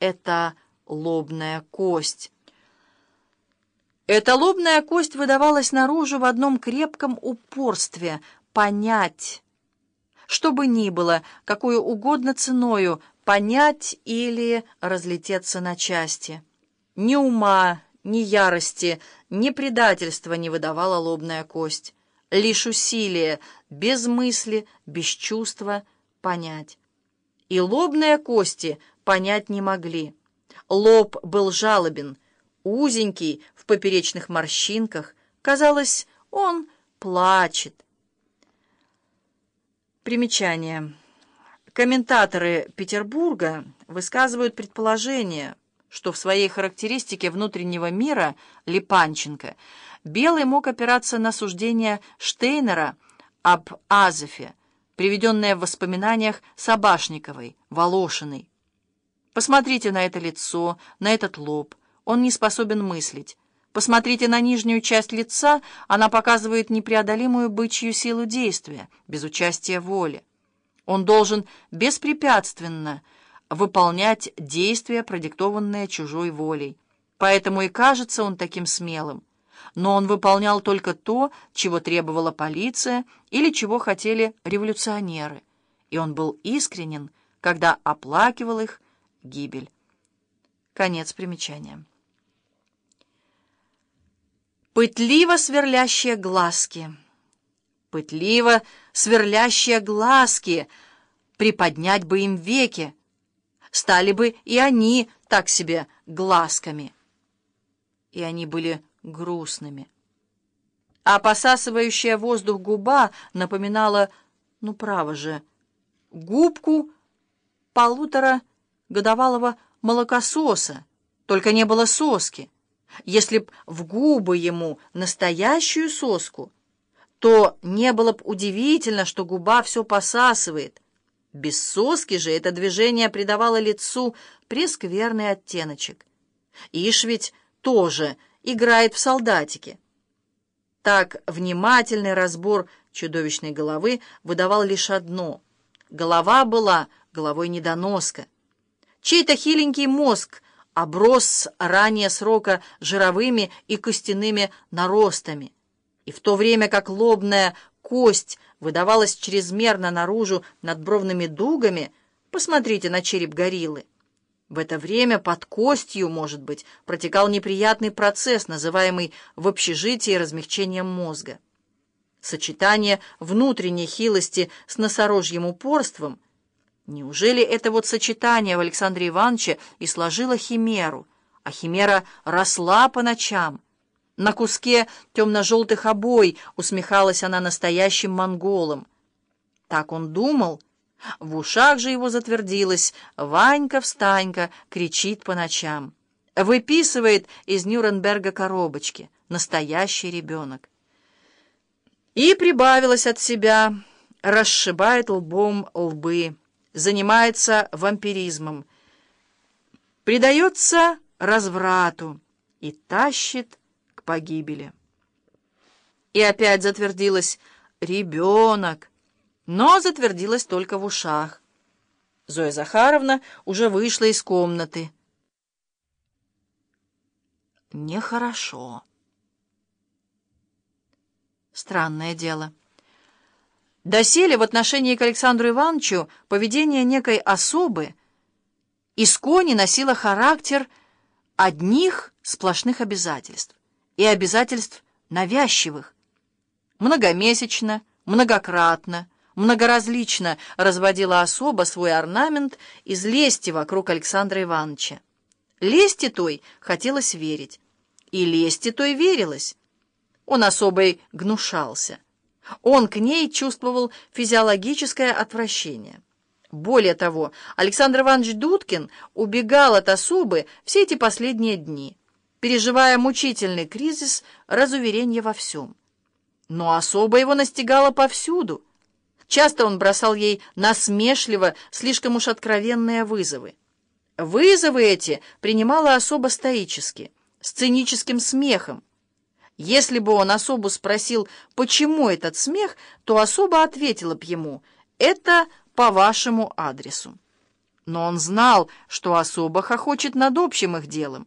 это лобная кость. Эта лобная кость выдавалась наружу в одном крепком упорстве понять, что бы ни было, какую угодно ценою, понять или разлететься на части. Ни ума, ни ярости, ни предательства не выдавала лобная кость. Лишь усилие, без мысли, без чувства понять. И лобные кости понять не могли. Лоб был жалобен, узенький, в поперечных морщинках. Казалось, он плачет. Примечание. Комментаторы Петербурга высказывают предположение, что в своей характеристике внутреннего мира Липанченко Белый мог опираться на суждение Штейнера об Азефе, приведенное в воспоминаниях Собашниковой, Волошиной. Посмотрите на это лицо, на этот лоб. Он не способен мыслить. Посмотрите на нижнюю часть лица, она показывает непреодолимую бычью силу действия, без участия воли. Он должен беспрепятственно выполнять действия, продиктованные чужой волей. Поэтому и кажется он таким смелым. Но он выполнял только то, чего требовала полиция или чего хотели революционеры. И он был искренен, когда оплакивал их гибель. Конец примечания. Пытливо сверлящие глазки. Пытливо сверлящие глазки. Приподнять бы им веки. Стали бы и они так себе глазками. И они были грустными. А посасывающая воздух губа напоминала, ну право же, губку полутора годовалого молокососа, только не было соски. Если б в губы ему настоящую соску, то не было б удивительно, что губа все посасывает. Без соски же это движение придавало лицу прескверный оттеночек. Ишь ведь тоже играет в солдатике. Так внимательный разбор чудовищной головы выдавал лишь одно. Голова была головой недоноска. Чей-то хиленький мозг оброс ранее срока жировыми и костяными наростами, и в то время как лобная кость выдавалась чрезмерно наружу над бровными дугами, посмотрите на череп гориллы. В это время под костью, может быть, протекал неприятный процесс, называемый в общежитии размягчением мозга. Сочетание внутренней хилости с носорожьим упорством – Неужели это вот сочетание в Александре Ивановиче и сложило химеру, а химера росла по ночам? На куске темно-желтых обой усмехалась она настоящим монголом. Так он думал. В ушах же его затвердилось «Ванька-встанька» кричит по ночам. Выписывает из Нюрнберга коробочки. Настоящий ребенок. И прибавилось от себя, расшибает лбом лбы занимается вампиризмом, предается разврату и тащит к погибели. И опять затвердилась «ребенок», но затвердилась только в ушах. Зоя Захаровна уже вышла из комнаты. Нехорошо. Странное дело. Доселе в отношении к Александру Ивановичу поведение некой особы искони носило характер одних сплошных обязательств и обязательств навязчивых. Многомесячно, многократно, многоразлично разводила особа свой орнамент из лести вокруг Александра Ивановича. Лести той хотелось верить, и лести той верилось. Он особой гнушался. Он к ней чувствовал физиологическое отвращение. Более того, Александр Иванович Дудкин убегал от особы все эти последние дни, переживая мучительный кризис разуверения во всем. Но особа его настигала повсюду. Часто он бросал ей насмешливо слишком уж откровенные вызовы. Вызовы эти принимала особо стоически, с циническим смехом, если бы он особу спросил, почему этот смех, то особо ответила б ему «это по вашему адресу». но он знал, что особо хохочет над общим их делом.